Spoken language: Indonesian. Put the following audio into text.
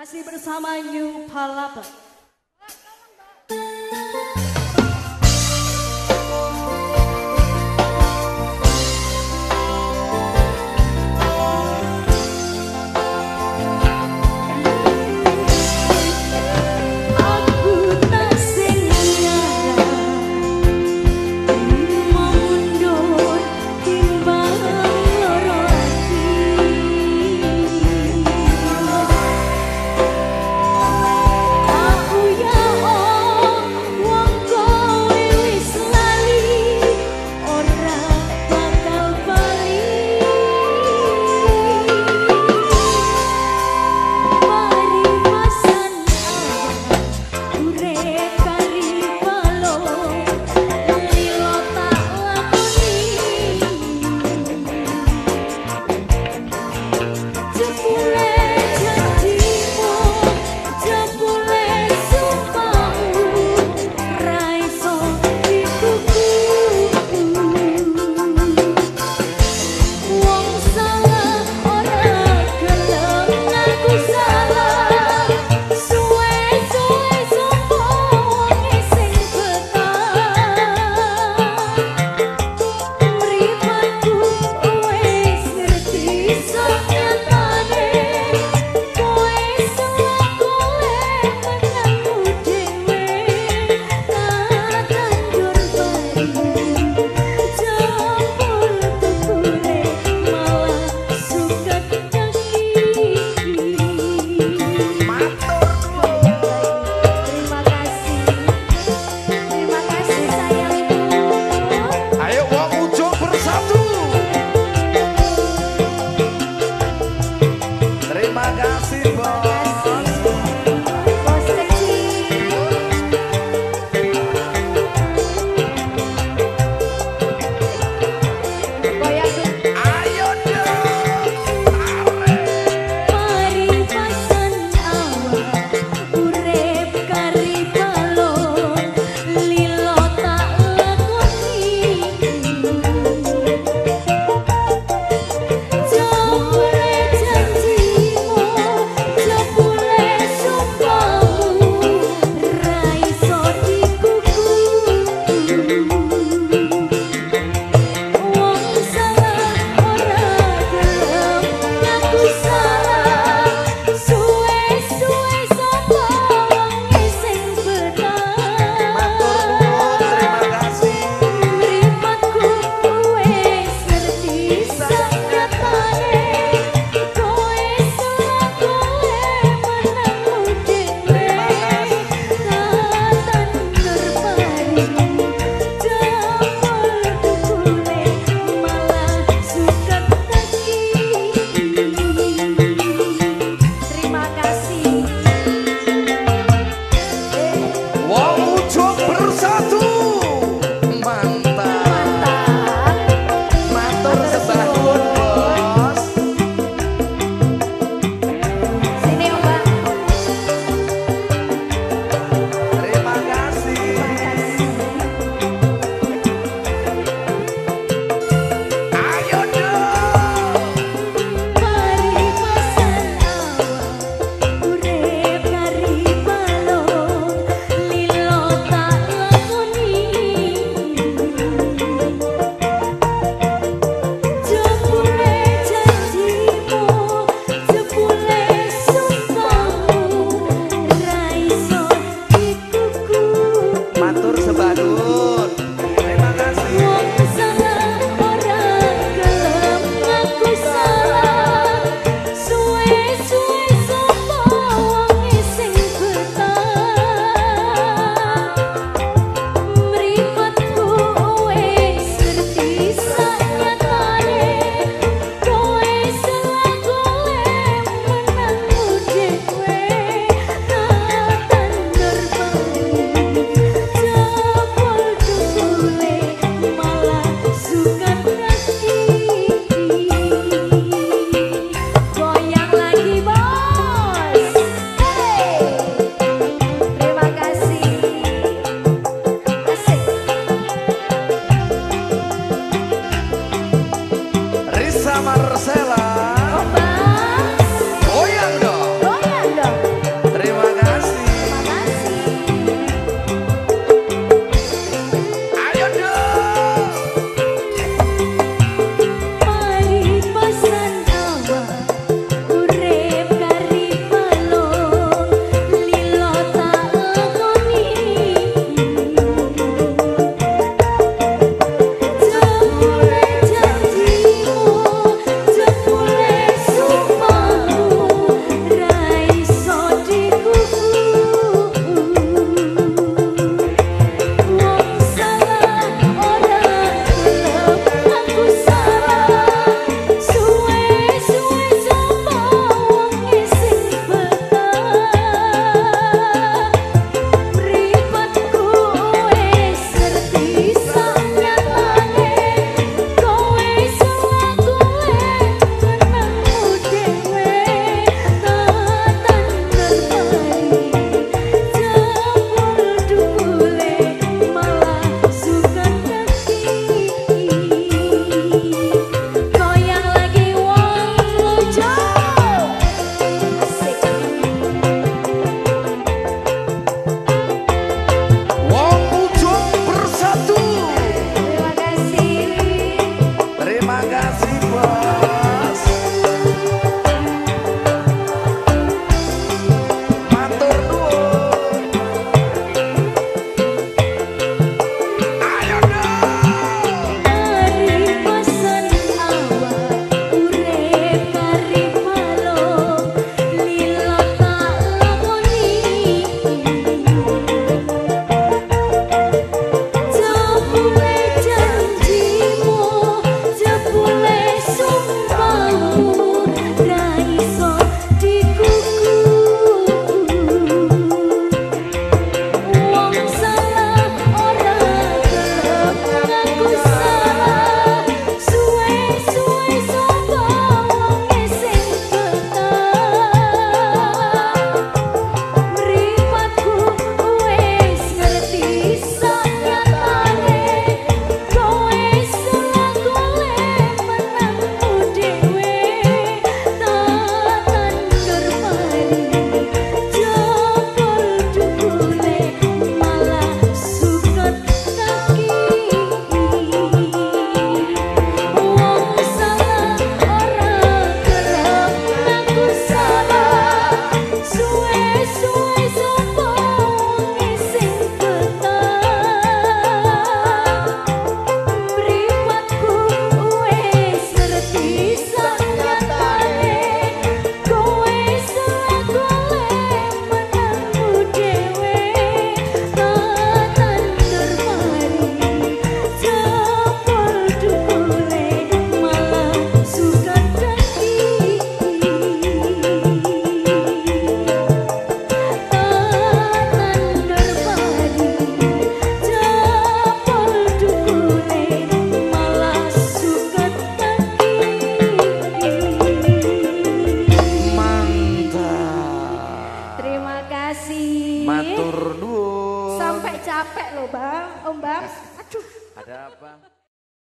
Masih bersama New Palapa.